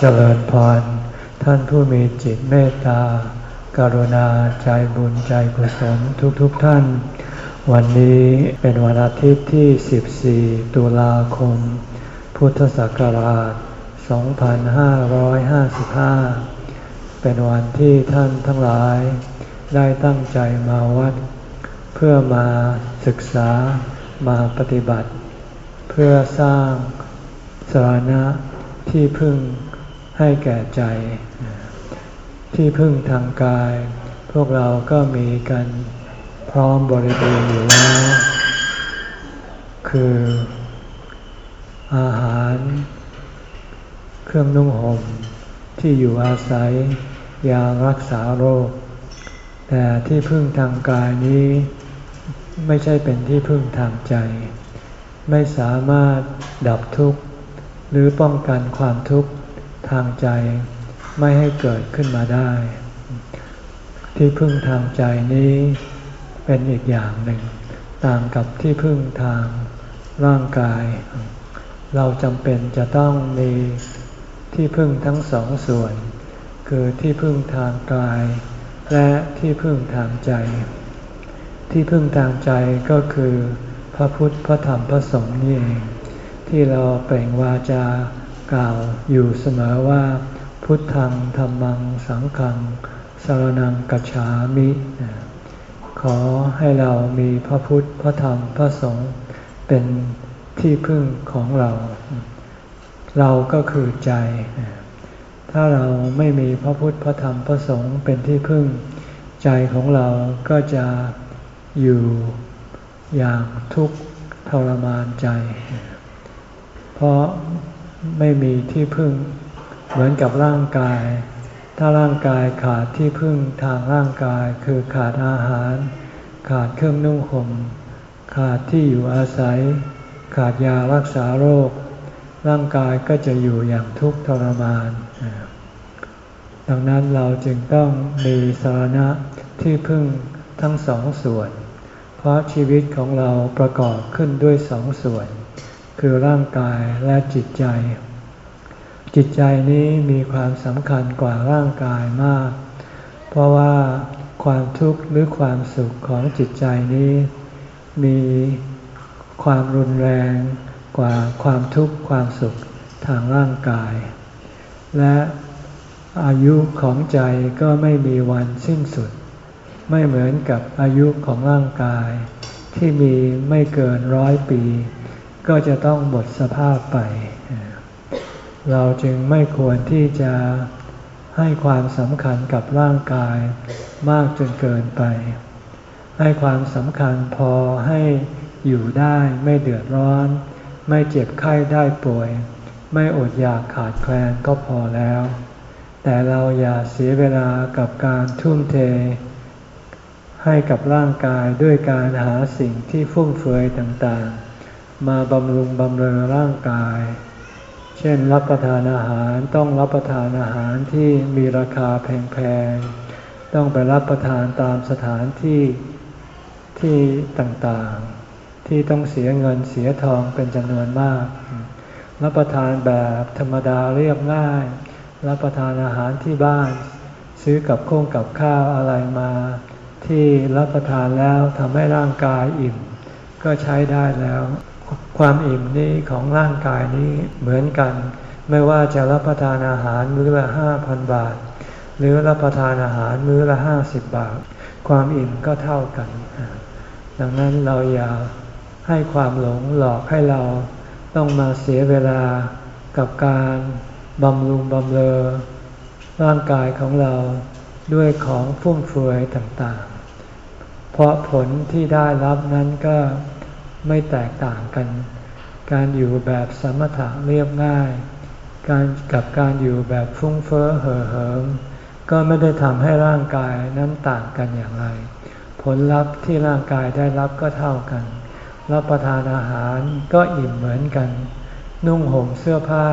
เจริญพร ท่านผู้มีจิตเมตตากรุณาใจบุญใจกุศลทุกๆทท่าน วันนี้เป็นวันอาทิตย์ที่ 14 ตุลาคม พุทธศักราช 2555 เป็นวันที่ท่านทั้งหลาย ได้ตั้งใจมาวัด เพื่อมาศึกษามาปฏิบัติ เพื่อสร้างสาระที่พึ่ง ให้แก่ใจ ที่พึ่งทางกาย พวกเราก็มีกันพร้อมบริบูรณ์อยู่แล้ว คืออาหาร เครื่องนุ่งห่มที่อยู่อาศัยยารักษาโรค แต่ที่พึ่งทางกายนี้ไม่ใช่เป็นที่พึ่งทางใจ ไม่สามารถดับทุกข์ หรือป้องกันความทุกข์ ทางใจไม่ให้เกิดขึ้นมาได้ ที่พึ่งทางใจนี้เป็นอีกอย่างหนึ่ง ต่างกับที่พึ่งทางร่างกาย เราจำเป็นจะต้องมีที่พึ่งทั้งสองส่วน คือที่พึ่งทางกาย และที่พึ่งทางใจ ที่พึ่งทางใจก็คือ พระพุทธพระธรรมพระสงฆ์นี่เองที่เราเปล่งวาจา กล่าวอยู่เสมอว่า พุทธังธรรมังสังฆังสารนังกัจฉามิ ขอให้เรามีพระพุทธพระธรรมพระสงฆ์เป็นที่พึ่งของเรา เราก็คือใจ ถ้าเราไม่มีพระพุทธพระธรรมพระสงฆ์เป็นที่พึ่ง ใจของเราก็จะอยู่อย่างทุกข์ทรมานใจ เพราะ ไม่มีที่พึ่ง เหมือนกับร่างกาย ถ้าร่างกายขาดที่พึ่งทางร่างกายคือขาดอาหาร ขาดเครื่องนุ่งห่มขาดที่อยู่อาศัย ขาดยารักษาโรค ร่างกายก็จะอยู่อย่างทุกข์ทรมาน ดังนั้นเราจึงต้องมีสาระที่พึ่งทั้งสองส่วน เพราะชีวิตของเราประกอบขึ้นด้วยสองส่วน คือร่างกายและจิตใจ จิตใจนี้มีความสำคัญกว่าร่างกายมาก เพราะว่าความทุกข์หรือความสุขของจิตใจนี้ มีความรุนแรงกว่าความทุกข์ความสุขทางร่างกาย และอายุของใจก็ไม่มีวันสิ้นสุด ไม่เหมือนกับอายุของร่างกาย ที่มีไม่เกินร้อยปี ก็จะต้องหมดสภาพไป เราจึงไม่ควรที่จะให้ความสำคัญกับร่างกายมากจนเกินไป ให้ความสำคัญพอให้อยู่ได้ไม่เดือดร้อน ไม่เจ็บไข้ได้ป่วย ไม่อดอยากขาดแคลนก็พอแล้ว แต่เราอย่าเสียเวลากับการทุ่มเท ให้กับร่างกายด้วยการหาสิ่งที่ฟุ่มเฟือยต่างๆ มาบำรุงบำเรอร่างกาย เช่นรับประทานอาหารต้องรับประทานอาหารที่มีราคาแพงๆ ต้องไปรับประทานตามสถานที่ที่ต่างๆ ที่ต้องเสียเงินเสียทองเป็นจำนวนมาก รับประทานแบบธรรมดาเรียบง่าย รับประทานอาหารที่บ้าน ซื้อกับโค้งกับข้าวอะไรมา ที่รับประทานแล้วทำให้ร่างกายอิ่ม ก็ใช้ได้แล้ว ความอิ่มนี้ของร่างกายนี้เหมือนกัน ไม่ว่าจะรับประทานอาหารมื้อละห้าพันบาท หรือรับประทานอาหารมื้อละห้าสิบบาท ความอิ่มก็เท่ากัน ดังนั้นเราอย่าให้ความหลงหลอกให้เราต้องมาเสียเวลากับการบำรุงบำเรอร่างกายของเราด้วยของฟุ่มเฟือยต่างๆ เพราะผลที่ได้รับนั้นก็ ไม่แตกต่างกัน การอยู่แบบสมถะเรียบง่าย การกับการอยู่แบบฟุ้งเฟ้อเห่อเหิมก็ไม่ได้ทำให้ร่างกายนั้นต่างกันอย่างไร ผลลัพธ์ที่ร่างกายได้รับก็เท่ากัน รับประทานอาหารก็อิ่มเหมือนกัน นุ่งห่มเสื้อผ้า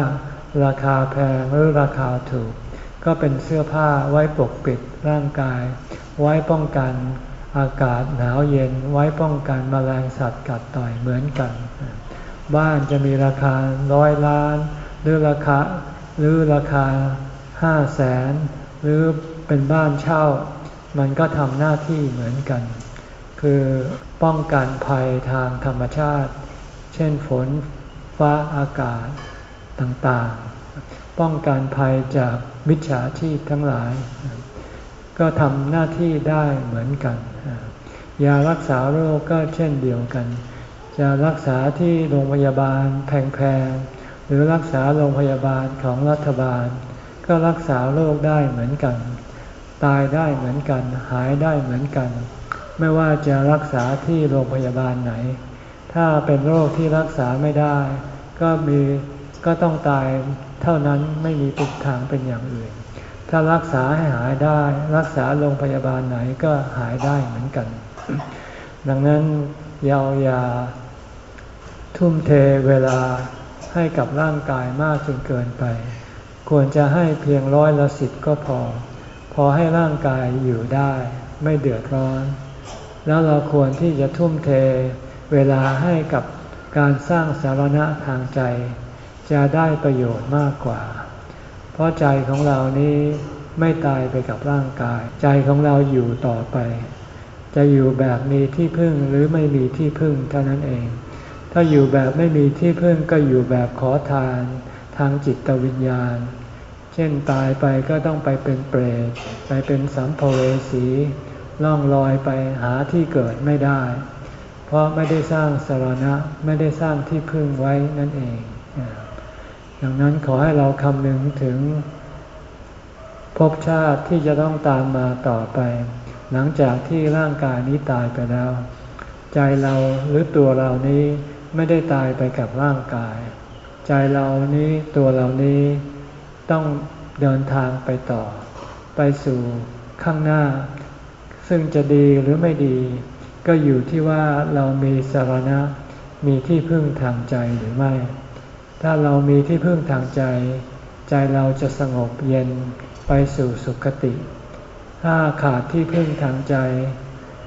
ราคาแพงหรือราคาถูก ก็เป็นเสื้อผ้าไว้ปกปิดร่างกาย ไว้ป้องกัน อากาศหนาวเย็นไว้ป้องกันมแมลงสัตว์กัดต่อยเหมือนกัน บ้านจะมีราคาร้อยล้าน หรือราคาหรือราคาห้าแสนหรือเป็นบ้านเช่า มันก็ทำหน้าที่เหมือนกัน คือป้องกันภัยทางธรรมชาติ เช่นฝนฟ้าอากาศต่างๆ ป้องกันภัยจากมิจฉาชีพทั้งหลาย ก็ทำหน้าที่ได้เหมือนกัน ยารักษาโรคก็เช่นเดียวกัน จะรักษาที่โรงพยาบาลแพงๆ หรือรักษาโรงพยาบาลของรัฐบาล ก็รักษาโรคได้เหมือนกัน ตายได้เหมือนกัน หายได้เหมือนกัน ไม่ว่าจะรักษาที่โรงพยาบาลไหน ถ้าเป็นโรคที่รักษาไม่ได้ ก็มีก็ต้องตายเท่านั้นไม่มีปุกทางเป็นอย่างอื่น ถ้ารักษาให้หายได้ รักษาโรงพยาบาลไหนก็หายได้เหมือนกัน ดังนั้นยาอย่าทุ่มเทเวลาให้กับร่างกายมากจนเกินไป ควรจะให้เพียงร้อยละสิบก็พอ พอให้ร่างกายอยู่ได้ ไม่เดือดร้อน แล้วเราควรที่จะทุ่มเทเวลาให้กับการสร้างสารณะทางใจ จะได้ประโยชน์มากกว่า เพราะใจของเรานี้ไม่ตายไปกับร่างกาย ใจของเราอยู่ต่อไป จะอยู่แบบมีที่พึ่งหรือไม่มีที่พึ่งเท่านั้นเอง ถ้าอยู่แบบไม่มีที่พึ่งก็อยู่แบบขอทาน ทางจิตวิญญาณ เช่นตายไปก็ต้องไปเป็นเปรตไปเป็นสัมภเวสีล่องลอยไปหาที่เกิดไม่ได้ เพราะไม่ได้สร้างสารณะไม่ได้สร้างที่พึ่งไว้นั่นเอง ดังนั้นขอให้เราคำนึงถึงภพชาติที่จะต้องตามมาต่อไป หลังจากที่ร่างกายนี้ตายไปแล้ว ใจเราหรือตัวเรานี้ไม่ได้ตายไปกับร่างกาย ใจเรานี้ตัวเรานี้ต้องเดินทางไปต่อ ไปสู่ข้างหน้า ซึ่งจะดีหรือไม่ดี ก็อยู่ที่ว่าเรามีสารณะมีที่พึ่งทางใจหรือไม่ ถ้าเรามีที่พึ่งทางใจ ใจเราจะสงบเย็นไปสู่สุคติ ถ้าขาดที่พึ่งทางใจ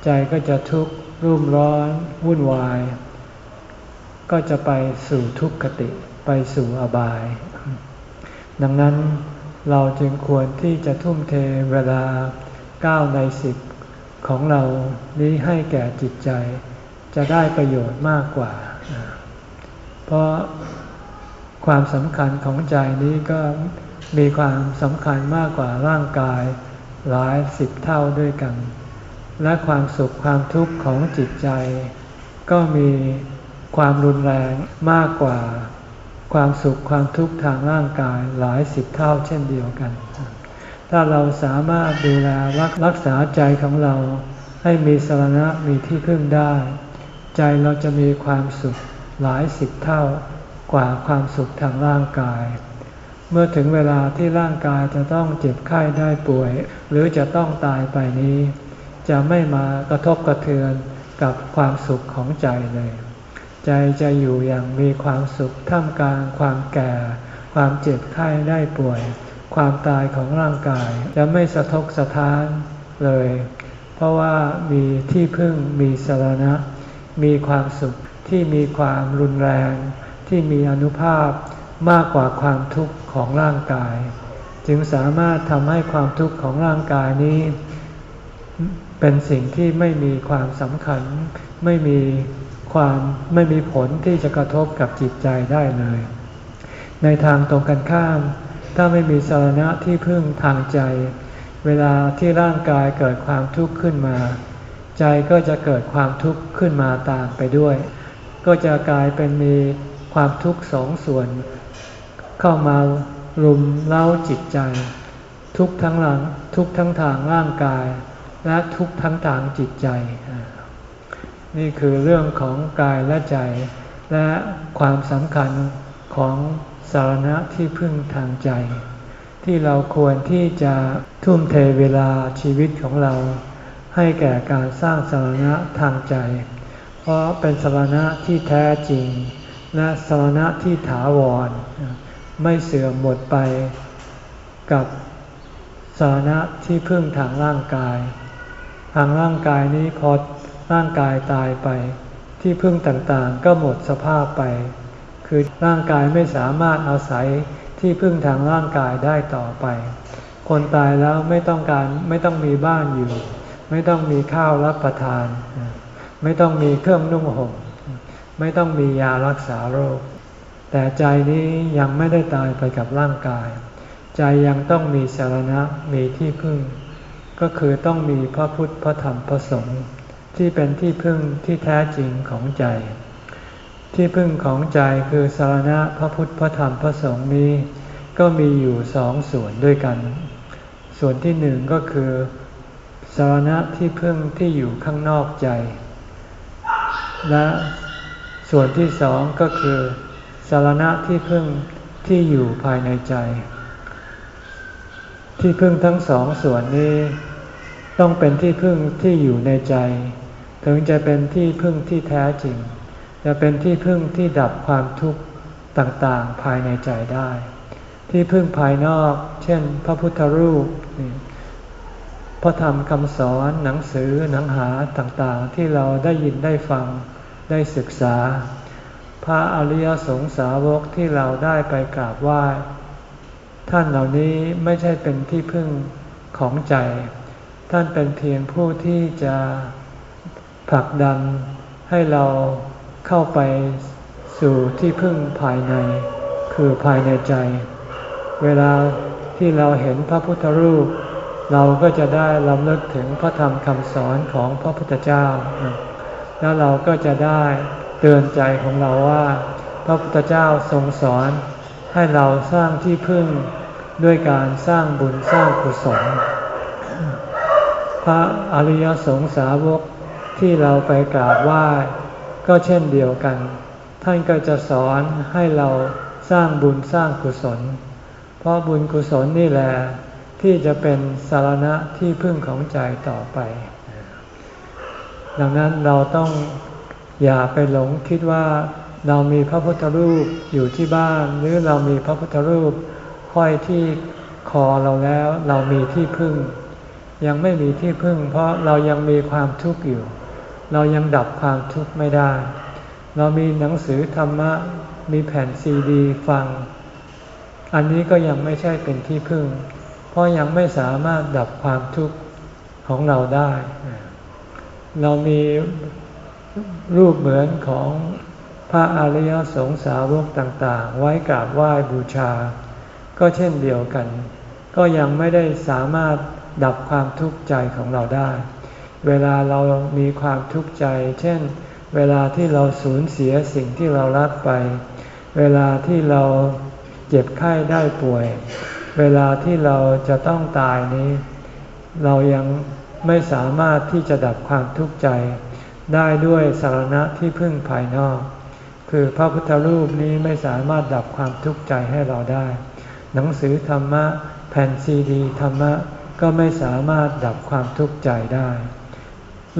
ใจก็จะทุกข์รุ่มร้อน วุ่นวาย ก็จะไปสู่ทุกขติไปสู่อบาย ดังนั้นเราจึงควรที่จะทุ่มเทเวลาก้าในสิบของเรานี้ให้แก่จิตใจ จะได้ประโยชน์มากกว่า เพราะ ความสำคัญของใจนี้ก็มีความสำคัญมากกว่าร่างกายหลายสิบเท่าด้วยกัน และความสุขความทุกข์ของจิตใจ ก็มีความรุนแรงมากกว่า ความสุขความทุกข์ทางร่างกายหลายสิบเท่าเช่นเดียวกัน ถ้าเราสามารถดูแลรักรักษาใจของเราให้มีสาระมีที่พึ่งได้ ใจเราจะมีความสุขหลายสิบเท่า กว่าความสุขทางร่างกาย เมื่อถึงเวลาที่ร่างกายจะต้องเจ็บไข้ได้ป่วย หรือจะต้องตายไปนี้ จะไม่มากระทบกระเทือนกับความสุขของใจเลย ใจจะอยู่อย่างมีความสุขท่ามกลางความแก่ ความเจ็บไข้ได้ป่วย ความตายของร่างกายจะไม่สะทกสะท้านเลย เพราะว่ามีที่พึ่งมีสารณะ มีความสุขที่มีความรุนแรง ที่มีอนุภาพมากกว่าความทุกข์ของร่างกาย จึงสามารถทำให้ความทุกข์ของร่างกายนี้ เป็นสิ่งที่ไม่มีความสำคัญ ไม่มีความไม่มีผลที่จะกระทบกับจิตใจได้เลย ในทางตรงกันข้าม ถ้าไม่มีสารณะที่พึ่งทางใจ เวลาที่ร่างกายเกิดความทุกข์ขึ้นมา ใจก็จะเกิดความทุกข์ขึ้นมาตามไปด้วย ก็จะกลายเป็นมี ความทุกข์สองส่วน เข้ามารุมเล้าจิตใจ ทุกทั้งหลังทุกทั้งทางร่างกาย และทุกทั้งทางจิตใจ นี่คือเรื่องของกายและใจ และความสำคัญของสารณะที่พึ่งทางใจ ที่เราควรที่จะทุ่มเทเวลาชีวิตของเรา ให้แก่การสร้างสารณะทางใจ เพราะเป็นสารณะที่แท้จริง และสรณะที่ถาวร ไม่เสื่อมหมดไปกับสาระที่พึ่งทางร่างกาย ทางร่างกายนี้พอร่างกายตายไป ที่พึ่งต่างๆ ก็หมดสภาพไป คือร่างกายไม่สามารถอาศัยทที่พึ่งทางร่างกายได้ต่อไป คนตายแล้วไม่ต้องการไม่ต้องมีบ้านอยู่ ไม่ต้องมีข้าวรับประทาน ไม่ต้องมีเครื่องนุ่งห่ม ไม่ต้องมียารักษาโรค แต่ใจนี้ยังไม่ได้ตายไปกับร่างกาย ใจยังต้องมีสารณะมีที่พึ่ง ก็คือต้องมีพระพุทธพระธรรมพระสงฆ์ที่เป็นที่พึ่งที่แท้จริงของใจ ที่พึ่งของใจคือสารณะพระพุทธพระธรรมพระสงฆ์นี้ ก็มีอยู่สองส่วนด้วยกัน ส่วนที่หนึ่งก็คือสารณะที่พึ่งที่อยู่ข้างนอกใจ และ ส่วนที่สองก็คือสารณะที่พึ่งที่อยู่ภายในใจ ที่พึ่งทั้งสองส่วนนี้ ต้องเป็นที่พึ่งที่อยู่ในใจ ถึงจะเป็นที่พึ่งที่แท้จริง จะเป็นที่พึ่งที่ดับความทุกข์ต่างๆภายในใจได้ ที่พึ่งภายนอก เช่น พระพุทธรูป พระธรรมคำสอนหนังสือหนังหาต่างๆ ที่เราได้ยินได้ฟัง ได้ศึกษา พระอริยสงสาวกที่เราได้ไปกราบไหว้ท่านเหล่านี้ไม่ใช่เป็นที่พึ่งของใจ ท่านเป็นเพียงผู้ที่จะผลักดันให้เราเข้าไปสู่ที่พึ่งภายใน คือภายในใจ เวลาที่เราเห็นพระพุทธรูป เราก็จะได้ลำลึกถึงพระธรรมคำสอนของพระพุทธเจ้า แล้วเราก็จะได้เตือนใจของเราว่า พระพุทธเจ้าทรงสอนให้เราสร้างที่พึ่งด้วยการสร้างบุญสร้างกุศล พระอริยสงสาวกที่เราไปกราบไหว้ก็เช่นเดียวกัน ท่านก็จะสอนให้เราสร้างบุญสร้างกุศล เพราะบุญกุศลนี่แหละที่จะเป็นสารณะที่พึ่งของใจต่อไป ดังนั้นเราต้องอย่าไปหลงคิดว่าเรามีพระพุทธรูปอยู่ที่บ้าน หรือเรามีพระพุทธรูปห้อยที่คอเราแล้ว เรามีที่พึ่ง ยังไม่มีที่พึ่ง เพราะเรายังมีความทุกข์อยู่ เรายังดับความทุกข์ไม่ได้ เรามีหนังสือธรรมะมีแผ่นซีดีฟัง อันนี้ก็ยังไม่ใช่เป็นที่พึ่ง เพราะยังไม่สามารถดับความทุกข์ของเราได้ เรามีรูปเหมือนของพระอริยสงสาวกต่างๆ ไว้กราบไหว้บูชา ก็เช่นเดียวกัน ก็ยังไม่ได้สามารถดับความทุกข์ใจของเราได้ เวลาเรามีความทุกข์ใจ เช่น เวลาที่เราสูญเสียสิ่งที่เรารักไป เวลาที่เราเจ็บไข้ได้ป่วย เวลาที่เราจะต้องตายนี้ เรายัง ไม่สามารถที่จะดับความทุกข์ใจ ได้ด้วยสารณะที่พึ่งภายนอก คือพระพุทธรูปนี้ไม่สามารถดับความทุกข์ใจให้เราได้ หนังสือธรรมะ แผ่นซีดีธรรมะก็ไม่สามารถดับความทุกข์ใจได้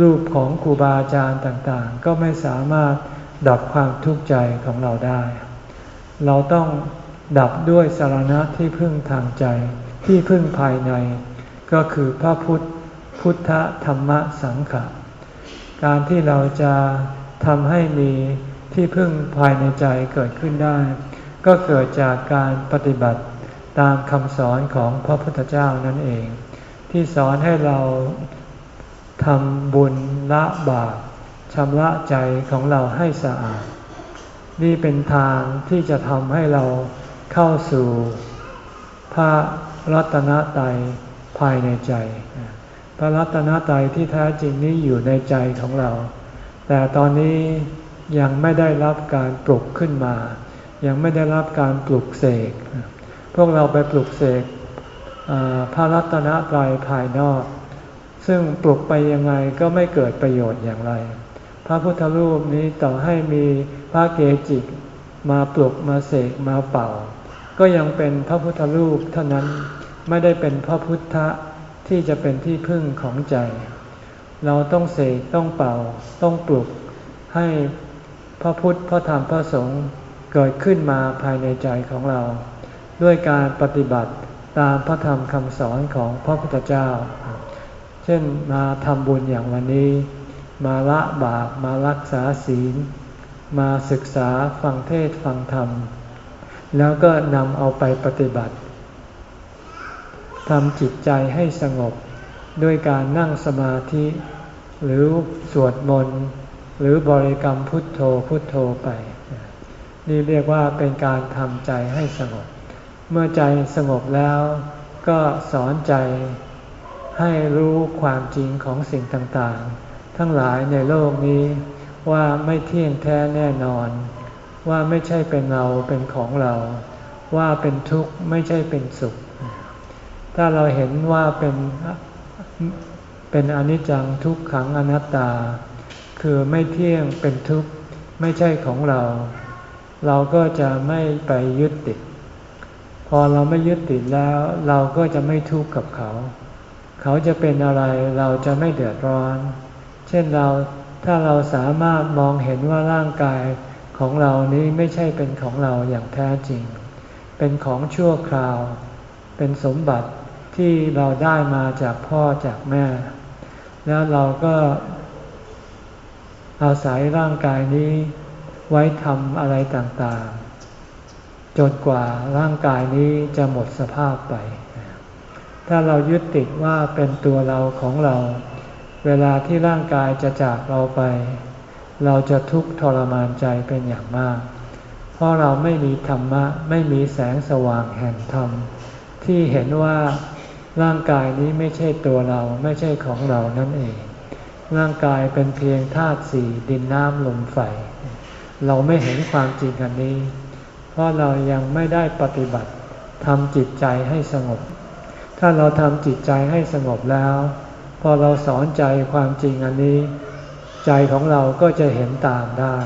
รูปของครูบาอาจารย์ต่างๆ ก็ไม่สามารถดับความทุกข์ใจของเราได้ เราต้องดับด้วยสารณะที่พึ่งทางใจที่พึ่งภายใน ก็คือพระพุทธ พุทธธรรมสังขะการที่เราจะทำให้มีที่พึ่งภายในใจเกิดขึ้นได้ ก็เกิดจากการปฏิบัติตามคำสอนของพระพุทธเจ้านั่นเอง ที่สอนให้เราทำบุญละบาปชำระใจของเราให้สะอาด นี่เป็นทางที่จะทำให้เราเข้าสู่พระรัตนตรัยภายในใจ พระรัตนตรัยที่แท้จริงนี้อยู่ในใจของเรา แต่ตอนนี้ยังไม่ได้รับการปลุกขึ้นมา ยังไม่ได้รับการปลุกเสก พวกเราไปปลุกเสกพระรัตนตรัยภายนอก ซึ่งปลุกไปยังไงก็ไม่เกิดประโยชน์อย่างไร พระพุทธรูปนี้ต่อให้มีพระเกจิมาปลุกมาเสกมาเป่า ก็ยังเป็นพระพุทธรูปเท่านั้นไม่ได้เป็นพระพุทธ ที่จะเป็นที่พึ่งของใจ เราต้องเสกต้องเป่า ต้องปลุกให้พระพุทธพระธรรมพระสงฆ์เกิดขึ้นมาภายในใจของเรา ด้วยการปฏิบัติตามพระธรรมคำสอนของพระพุทธเจ้า เช่นมาทำบุญอย่างวันนี้ มาละบาปมารักษาศีล มาศึกษาฟังเทศฟังธรรม แล้วก็นำเอาไปปฏิบัติ ทำจิตใจให้สงบด้วยการนั่งสมาธิ หรือสวดมนต์หรือบริกรรมพุทโธพุทโธไป นี่เรียกว่าเป็นการทำใจให้สงบ เมื่อใจสงบแล้วก็สอนใจให้รู้ความจริงของสิ่งต่างๆ ทั้งหลายในโลกนี้ว่าไม่เที่ยงแท้แน่นอน ว่าไม่ใช่เป็นเราเป็นของเรา ว่าเป็นทุกข์ไม่ใช่เป็นสุข ถ้าเราเห็นว่าเป็นเป็นอนิจจังทุกขังอนัตตา คือไม่เที่ยงเป็นทุกข์ไม่ใช่ของเรา เราก็จะไม่ไปยึดติด พอเราไม่ยึดติดแล้ว เราก็จะไม่ทุกข์กับเขา เขาจะเป็นอะไรเราจะไม่เดือดร้อน เช่นเราถ้าเราสามารถมองเห็นว่าร่างกายของเรานี้ไม่ใช่เป็นของเราอย่างแท้จริง เป็นของชั่วคราว เป็นสมบัติ ที่เราได้มาจากพ่อจากแม่ แล้วเราก็อาศัยร่างกายนี้ไว้ทำอะไรต่างๆ จนกว่าร่างกายนี้จะหมดสภาพไป ถ้าเรายึดติดว่าเป็นตัวเราของเรา เวลาที่ร่างกายจะจากเราไป เราจะทุกข์ทรมานใจเป็นอย่างมาก เพราะเราไม่มีธรรมะ ไม่มีแสงสว่างแห่งธรรมที่เห็นว่า ร่างกายนี้ไม่ใช่ตัวเราไม่ใช่ของเรานั่นเอง ร่างกายเป็นเพียงธาตุสี่ดินน้ำลมไฟ เราไม่เห็นความจริงอันนี้ เพราะเรายังไม่ได้ปฏิบัติทำจิตใจให้สงบ ถ้าเราทำจิตใจให้สงบแล้ว พอเราสอนใจความจริงอันนี้ ใจของเราก็จะเห็นตามได้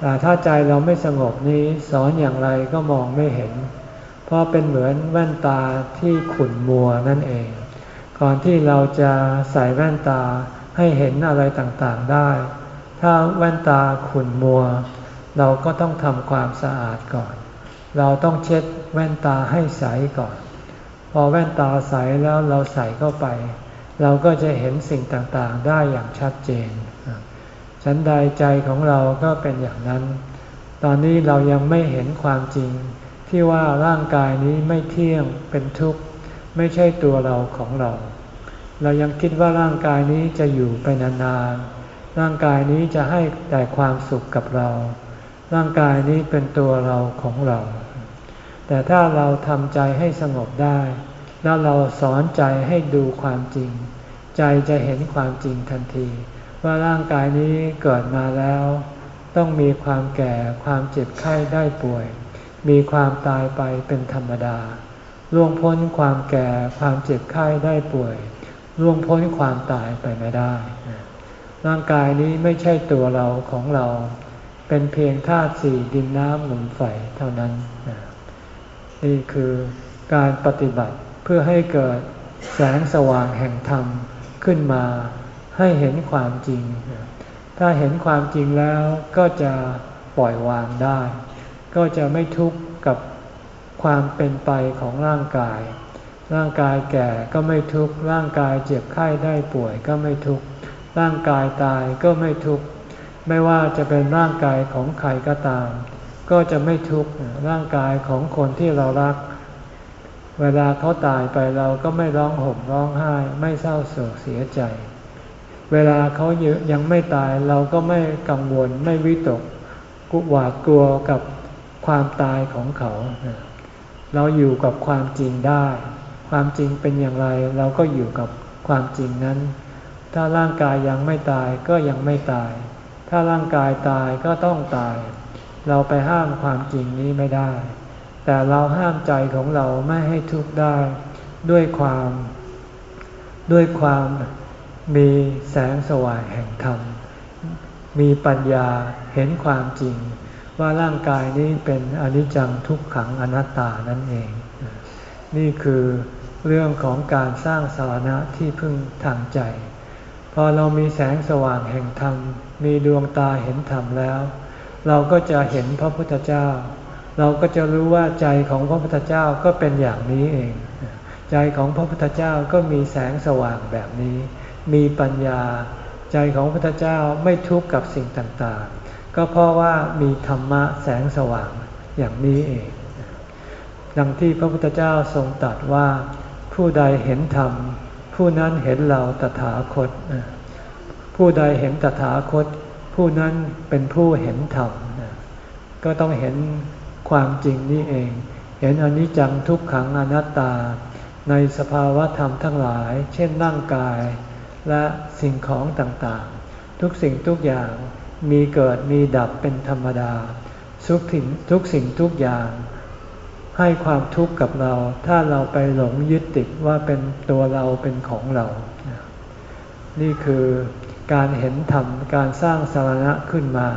แต่ถ้าใจเราไม่สงบนี้สอนอย่างไรก็มองไม่เห็น เพราะเป็นเหมือนแว่นตาที่ขุ่นมัวนั่นเอง ก่อนที่เราจะใส่แว่นตาให้เห็นอะไรต่างๆได้ ถ้าแว่นตาขุ่นมัว เราก็ต้องทำความสะอาดก่อน เราต้องเช็ดแว่นตาให้ใสก่อน พอแว่นตาใสแล้วเราใส่เข้าไป เราก็จะเห็นสิ่งต่างๆได้อย่างชัดเจนฉันใดใจของเราก็เป็นอย่างนั้น ตอนนี้เรายังไม่เห็นความจริง ที่ว่าร่างกายนี้ไม่เที่ยงเป็นทุกข์ ไม่ใช่ตัวเราของเรา เรายังคิดว่าร่างกายนี้จะอยู่ไปนานๆร่างกายนี้จะให้แต่ความสุขกับเรา ร่างกายนี้เป็นตัวเราของเรา แต่ถ้าเราทำใจให้สงบได้ แล้วเราสอนใจให้ดูความจริง ใจจะเห็นความจริงทันที ว่าร่างกายนี้เกิดมาแล้ว ต้องมีความแก่ความเจ็บไข้ได้ป่วย มีความตายไปเป็นธรรมดา ล่วงพ้นความแก่ความเจ็บไข้ได้ป่วย ล่วงพ้นความตายไปไม่ได้ ร่างกายนี้ไม่ใช่ตัวเราของเรา เป็นเพียงธาตุสี่ดินน้ำลมไฟเท่านั้น นี่คือการปฏิบัติเพื่อให้เกิดแสงสว่างแห่งธรรมขึ้นมาให้เห็นความจริง ถ้าเห็นความจริงแล้วก็จะปล่อยวางได้ ก็จะไม่ทุกข์กับความเป็นไปของร่างกาย ร่างกายแก่ก็ไม่ทุกข์ ร่างกายเจ็บไข้ได้ป่วยก็ไม่ทุกข์ ร่างกายตายก็ไม่ทุกข์ ไม่ว่าจะเป็นร่างกายของใครก็ตาม ก็จะไม่ทุกข์ ร่างกายของคนที่เรารัก เวลาเขาตายไปเราก็ไม่ร้องห่มร้องไห้ ไม่เศร้าโศกเสียใจ เวลาเขายังไม่ตายเราก็ไม่กังวลไม่วิตกกหวาดกลัวกับ ความตายของเขา เราอยู่กับความจริงได้ ความจริงเป็นอย่างไรเราก็อยู่กับความจริงนั้น ถ้าร่างกายยังไม่ตายก็ยังไม่ตาย ถ้าร่างกายตายก็ต้องตาย เราไปห้ามความจริงนี้ไม่ได้ แต่เราห้ามใจของเราไม่ให้ทุกข์ได้ ด้วยความ ด้วยความมีแสงสว่างแห่งธรรม มีปัญญาเห็นความจริง ว่าร่างกายนี้เป็นอนิจจังทุกขังอนัตตานั่นเอง นี่คือเรื่องของการสร้างสารณะที่พึ่งทางใจ พอเรามีแสงสว่างแห่งธรรม มีดวงตาเห็นธรรมแล้ว เราก็จะเห็นพระพุทธเจ้า เราก็จะรู้ว่าใจของพระพุทธเจ้าก็เป็นอย่างนี้เอง ใจของพระพุทธเจ้าก็มีแสงสว่างแบบนี้ มีปัญญา ใจของพระพุทธเจ้าไม่ทุกข์กับสิ่งต่างๆ ก็เพราะว่ามีธรรมะแสงสว่างอย่างนี้เอง ดังที่พระพุทธเจ้าทรงตรัสว่า ผู้ใดเห็นธรรม ผู้นั้นเห็นเราตถาคต ผู้ใดเห็นตถาคต ผู้นั้นเป็นผู้เห็นธรรม ก็ต้องเห็นความจริงนี่เอง เห็นอนิจจังทุกขังอนัตตา ในสภาวะธรรมทั้งหลาย เช่นร่างกาย และสิ่งของต่างๆ ทุกสิ่งทุกอย่าง มีเกิดมีดับเป็นธรรมดา ทุกสิ่งทุกสิ่งทุกอย่าง ให้ความทุกข์กับเรา ถ้าเราไปหลงยึดติดว่าเป็นตัวเราเป็นของเรา นี่คือการเห็นธรรมการสร้างสาระขึ้นมา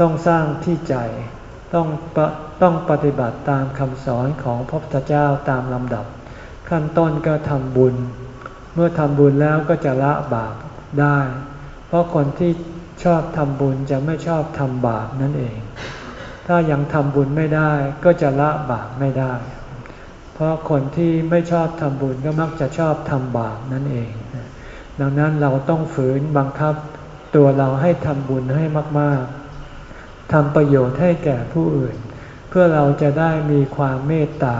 ต้องสร้างที่ใจต้องต้องปฏิบัติตามคำสอนของพระพุทธเจ้าตามลำดับ ขั้นต้นก็ทำบุญ เมื่อทำบุญแล้วก็จะละบาปได้ เพราะคนที่ ชอบทำบุญจะไม่ชอบทำบาปนั่นเอง ถ้ายังทำบุญไม่ได้ก็จะละบาปไม่ได้ เพราะคนที่ไม่ชอบทำบุญก็มักจะชอบทำบาปนั่นเอง ดังนั้นเราต้องฝืนบังคับตัวเราให้ทำบุญให้มาก ๆ ทำประโยชน์ให้แก่ผู้อื่น เพื่อเราจะได้มีความเมตตา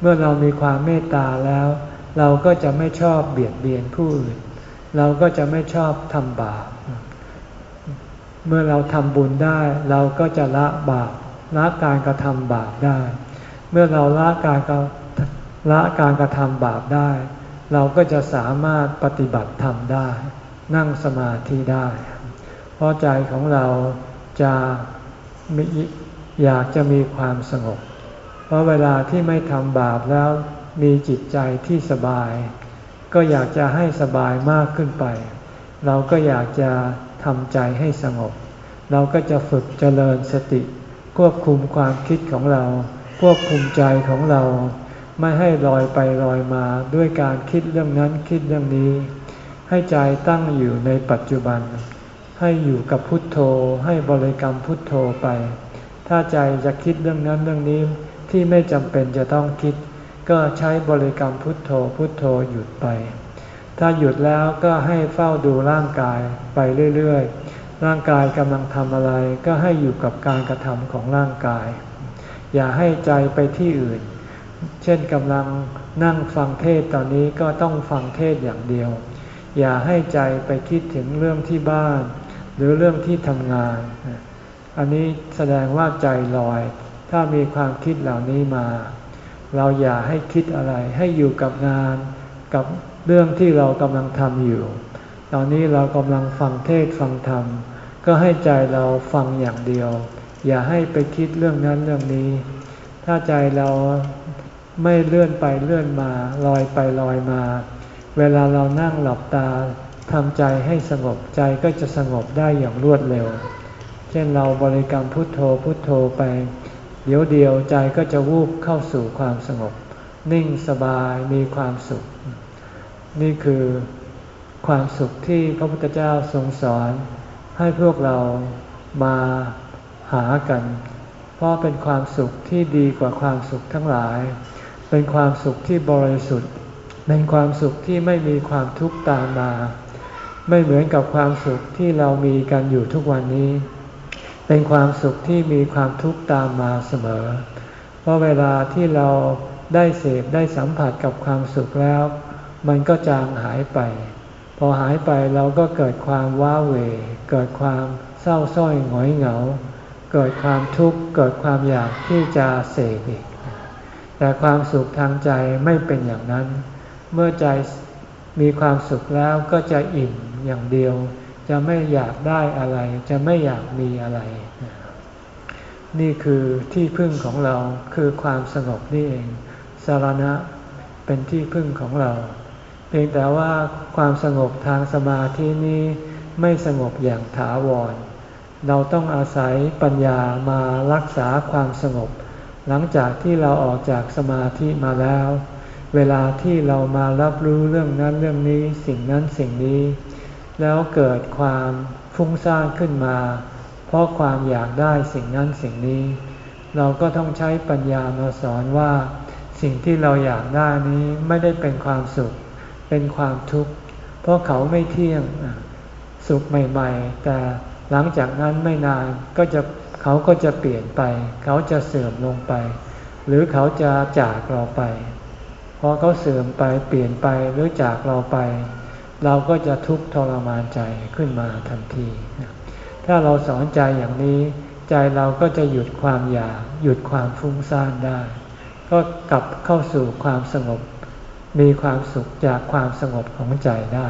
เมื่อเรามีความเมตตาแล้ว เราก็จะไม่ชอบเบียดเบียนผู้อื่น เราก็จะไม่ชอบทำบาป เมื่อเราทำบุญได้เราก็จะละบาปละการกระทำบาปได้ เมื่อเราละการกระละการกระทำบาปได้ เราก็จะสามารถปฏิบัติธรรมได้ นั่งสมาธิได้ เพราะใจของเราจะมีอยากจะมีความสงบ เพราะเวลาที่ไม่ทำบาปแล้วมีจิตใจที่สบาย ก็อยากจะให้สบายมากขึ้นไป เราก็อยากจะ ทำใจให้สงบ เราก็จะฝึกเจริญสติ ควบคุมความคิดของเรา ควบคุมใจของเรา ไม่ให้ลอยไปลอยมาด้วยการคิดเรื่องนั้นคิดเรื่องนี้ ให้ใจตั้งอยู่ในปัจจุบัน ให้อยู่กับพุทโธ ให้บริกรรมพุทโธไป ถ้าใจจะคิดเรื่องนั้นเรื่องนี้ที่ไม่จำเป็นจะต้องคิด ก็ใช้บริกรรมพุทโธพุทโธหยุดไป ถ้าหยุดแล้วก็ให้เฝ้าดูร่างกายไปเรื่อยๆ ร่างกายกำลังทำอะไรก็ให้อยู่กับการกระทำของร่างกาย อย่าให้ใจไปที่อื่น เช่นกำลังนั่งฟังเทศตอนนี้ก็ต้องฟังเทศอย่างเดียว อย่าให้ใจไปคิดถึงเรื่องที่บ้าน หรือเรื่องที่ทำงาน อันนี้แสดงว่าใจลอย ถ้ามีความคิดเหล่านี้มา เราอย่าให้คิดอะไรให้อยู่กับงานกับ เรื่องที่เรากำลังทำอยู่ ตอนนี้เรากำลังฟังเทศฟังธรรม ก็ให้ใจเราฟังอย่างเดียว อย่าให้ไปคิดเรื่องนั้นเรื่องนี้ ถ้าใจเราไม่เลื่อนไปเลื่อนมาลอยไปลอยมา เวลาเรานั่งหลับตาทำใจให้สงบใจก็จะสงบได้อย่างรวดเร็ว เช่นเราบริกรรมพุทโธพุทโธไป เดี๋ยวเดียวใจก็จะวูบเข้าสู่ความสงบ นิ่งสบายมีความสุข นี่คือความสุขที่พระพุทธเจ้าทรงสอนให้พวกเรามาหากัน เพราะเป็นความสุขที่ดีกว่าความสุขทั้งหลาย เป็นความสุขที่บริสุทธิ์ เป็นความสุขที่ไม่มีความทุกข์ตามมา ไม่เหมือนกับความสุขที่เรามีกันอยู่ทุกวันนี้ เป็นความสุขที่มีความทุกข์ตามมาเสมอ เพราะเวลาที่เราได้เสพได้สัมผัสกับความสุขแล้ว มันก็จางหายไป พอหายไปเราก็เกิดความว้าเหวเกิดความเศร้าส้อยหงอยเหงา เกิดความทุกข์เกิดความอยากที่จะเสกอีก แต่ความสุขทางใจไม่เป็นอย่างนั้น เมื่อใจมีความสุขแล้วก็จะอิ่มอย่างเดียว จะไม่อยากได้อะไร จะไม่อยากมีอะไร นี่คือที่พึ่งของเราคือความสงบนี่เองสารณะเป็นที่พึ่งของเรา พียงแต่ว่าความสงบทางสมาธินี้ไม่สงบอย่างถาวร เราต้องอาศัยปัญญามารักษาความสงบ หลังจากที่เราออกจากสมาธิมาแล้ว เวลาที่เรามารับรู้เรื่องนั้นเรื่องนี้สิ่งนั้นสิ่งนี้ แล้วเกิดความฟุ้งซ่านขึ้นมา เพราะความอยากได้สิ่งนั้นสิ่งนี้ เราก็ต้องใช้ปัญญามาสอนว่า สิ่งที่เราอยากได้นี้ไม่ได้เป็นความสุข เป็นความทุกข์ เพราะเขาไม่เที่ยงสุขใหม่ๆ แต่หลังจากนั้นไม่นานก็จะเขาก็จะเปลี่ยนไป เขาจะเสื่อมลงไป หรือเขาจะจากเราไป พอเขาเสื่อมไปเปลี่ยนไปหรือจากเราไป เราก็จะทุกข์ทรมานใจขึ้นมาทันที ถ้าเราสอนใจอย่างนี้ ใจเราก็จะหยุดความอยากหยุดความฟุ้งซ่านได้ ก็กลับเข้าสู่ความสงบ มีความสุขจากความสงบของใจได้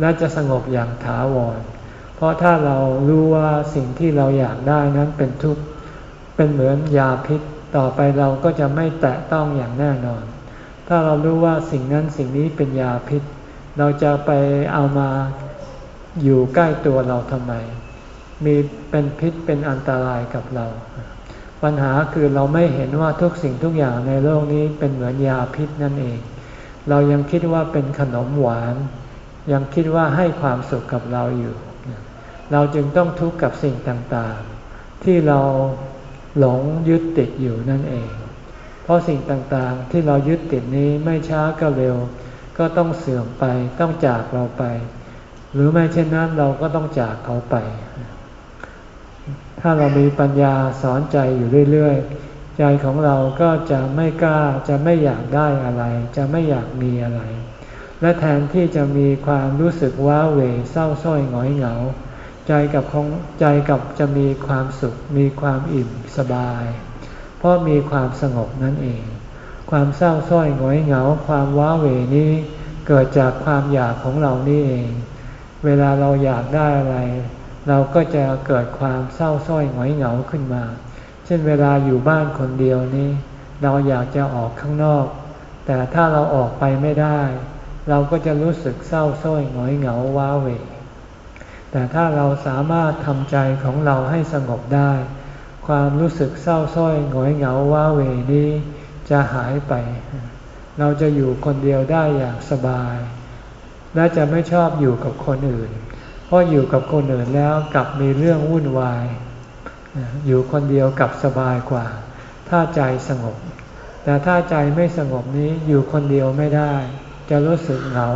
และจะสงบอย่างถาวร เพราะถ้าเรารู้ว่าสิ่งที่เราอยากได้นั้นเป็นทุกข์เป็นเหมือนยาพิษต่อไปเราก็จะไม่แตะต้องอย่างแน่นอน ถ้าเรารู้ว่าสิ่งนั้นสิ่งนี้เป็นยาพิษ เราจะไปเอามาอยู่ใกล้ตัวเราทำไม มีเป็นพิษเป็นอันตรายกับเรา ปัญหาคือเราไม่เห็นว่าทุกสิ่งทุกอย่างในโลกนี้เป็นเหมือนยาพิษนั่นเอง เรายังคิดว่าเป็นขนมหวาน ยังคิดว่าให้ความสุขกับเราอยู่ เราจึงต้องทุกข์กับสิ่งต่างๆ ที่เราหลงยึดติดอยู่นั่นเอง เพราะสิ่งต่างๆที่เรายึดติดนี้ไม่ช้าก็เร็ว ก็ต้องเสื่อมไปต้องจากเราไป หรือไม่เช่นนั้นเราก็ต้องจากเขาไป ถ้าเรามีปัญญาสอนใจอยู่เรื่อยๆ ใจของเราก็จะไม่กล้าจะไม่อยากได้อะไร จะไม่อยากมีอะไร และแทนที่จะมีความรู้สึกว้าเหวเศร้าส้อยหงอยเหงา ใจกับของใจกับจะมีความสุข มีความอิ่มสบาย เพราะมีความสงบนั่นเอง ความเศร้าส้อยหงอยเหงา ความว้าเหวนี้เกิดจากความอยากของเรานี่เอง เวลาเราอยากได้อะไร เราก็จะเกิดความเศร้าส้อยหงอยเหงาขึ้นมา เช่นเวลาอยู่บ้านคนเดียวนี้ เราอยากจะออกข้างนอก แต่ถ้าเราออกไปไม่ได้ เราก็จะรู้สึกเศร้าส้อยหงอยเหงาว้าเหวแต่ถ้าเราสามารถทำใจของเราให้สงบได้ ความรู้สึกเศร้าส้อยหงอยเหงาว้าเหวนี้จะหายไป เราจะอยู่คนเดียวได้อย่างสบาย และจะไม่ชอบอยู่กับคนอื่น เพราะอยู่กับคนอื่นแล้วกลับมีเรื่องวุ่นวาย อยู่คนเดียวกับสบายกว่า ถ้าใจสงบ แต่ถ้าใจไม่สงบนี้อยู่คนเดียวไม่ได้ จะรู้สึกเหงา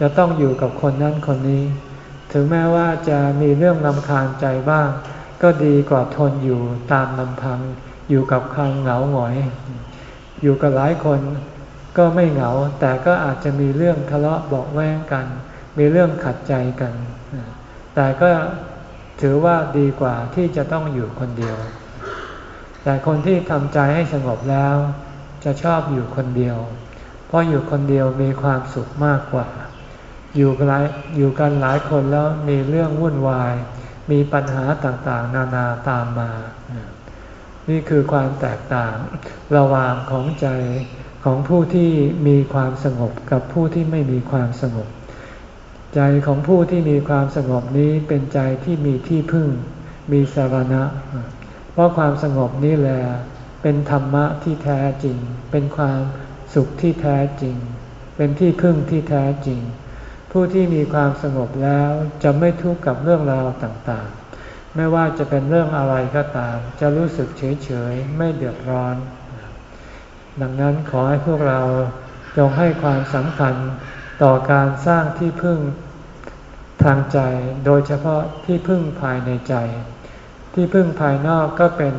จะต้องอยู่กับคนนั้นคนนี้ ถึงแม้ว่าจะมีเรื่องลำคาญใจบ้าง ก็ดีกว่าทนอยู่ตามลำพัง อยู่กับความเหงาหงอย อยู่กับหลายคนก็ไม่เหงา แต่ก็อาจจะมีเรื่องทะเลาะเบาแวงกัน มีเรื่องขัดใจกัน แต่ก็ ถือว่าดีกว่าที่จะต้องอยู่คนเดียว แต่คนที่ทำใจให้สงบแล้ว จะชอบอยู่คนเดียว เพราะอยู่คนเดียวมีความสุขมากกว่า อยู่กันหลายอยู่กันหลายคนแล้วมีเรื่องวุ่นวาย มีปัญหาต่างๆ นานาตามมา นี่คือความแตกต่างระหว่างของใจของผู้ที่มีความสงบกับผู้ที่ไม่มีความสงบ ใจของผู้ที่มีความสงบนี้เป็นใจที่มีที่พึ่ง มีสารณะ เพราะความสงบนี้แหละเป็นธรรมะที่แท้จริง เป็นความสุขที่แท้จริง เป็นที่พึ่งที่แท้จริง ผู้ที่มีความสงบแล้วจะไม่ทุกข์กับเรื่องราวต่างๆ ไม่ว่าจะเป็นเรื่องอะไรก็ตาม จะรู้สึกเฉยๆ ไม่เดือดร้อน ดังนั้นขอให้พวกเราจงให้ความสำคัญ ต่อการสร้างที่พึ่งทางใจ โดยเฉพาะที่พึ่งภายในใจ ที่พึ่งภายนอกก็เป็น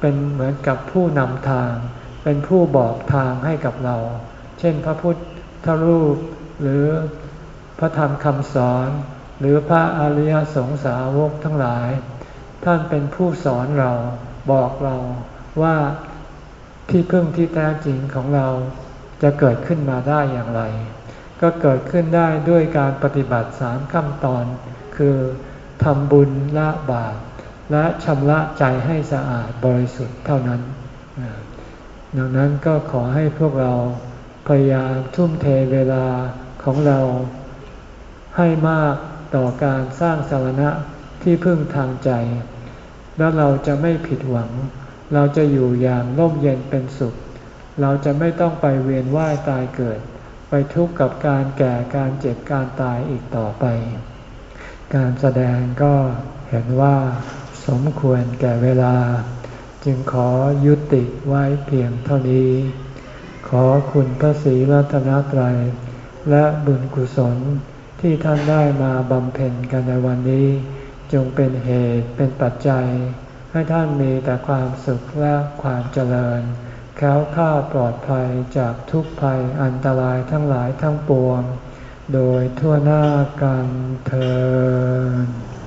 เป็นเหมือนกับผู้นำทาง เป็นผู้บอกทางให้กับเรา เช่นพระพุทธรูปหรือพระธรรมคำสอน หรือพระอริยสงสาวกทั้งหลาย ท่านเป็นผู้สอนเราบอกเราว่าที่พึ่งที่แท้จริงของเราจะเกิดขึ้นมาได้อย่างไร ก็เกิดขึ้นได้ด้วยการปฏิบัติสามขั้นตอน คือทำบุญละบาปและชำระใจให้สะอาดบริสุทธิ์เท่านั้น ดังนั้นก็ขอให้พวกเราพยายามทุ่มเทเวลาของเราให้มากต่อการสร้างสารณะที่พึ่งทางใจ แล้วเราจะไม่ผิดหวัง เราจะอยู่อย่างร่มเย็นเป็นสุข เราจะไม่ต้องไปเวียนว่ายตายเกิด ไปทุกข์กับการแก่การเจ็บการตายอีกต่อไป การแสดงก็เห็นว่าสมควรแก่เวลา จึงขอยุติไว้เพียงเท่านี้ ขอคุณพระศรีรัตนตรัย และบุญกุศลที่ท่านได้มาบำเพ็ญกันในวันนี้ จงเป็นเหตุเป็นปัจจัย ให้ท่านมีแต่ความสุขและความเจริญ แค้วข้าปลอดภัยจากทุกภัยอันตรายทั้งหลายทั้งปวง โดยทั่วหน้ากันเธอ